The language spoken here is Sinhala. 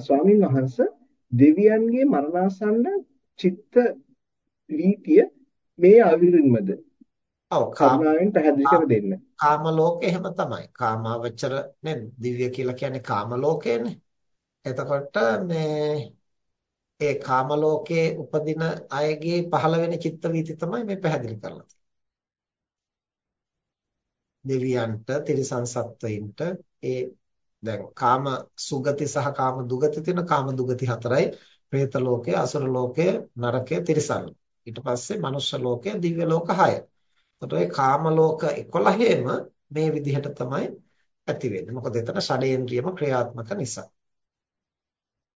ස්වාමින් වහන්සේ දෙවියන්ගේ මරණාසන්න චිත්ත වීතිය මේ අවිරින්මද? ඔව් කරුණාවෙන් පැහැදිලි කර දෙන්න. කාම ලෝකේ එහෙම තමයි. කාමාවචර නේ දිව්‍ය කියලා කියන්නේ කාම ලෝකයනේ. එතකොට මේ ඒ කාම ලෝකයේ උපදින අයගේ පහළ වෙන චිත්ත වීති තමයි මේ පැහැදිලි කරලා දෙවියන්ට තිරිසන් සත්වයින්ට ඒ දැන් කාම සුගති සහ කාම දුගති තියෙන කාම දුගති හතරයි. പ്രേත ලෝකය අසුර ලෝකය නරකය තිරිසන්. ඊට පස්සේ මනුෂ්‍ය ලෝකය දිව්‍ය ලෝක 6 එතකොට ඒ කාම ලෝක 11ෙම මේ විදිහට තමයි ඇති වෙන්නේ. මොකද එතන ෂඩේන්ද්‍රියම ක්‍රියාත්මක නිසා.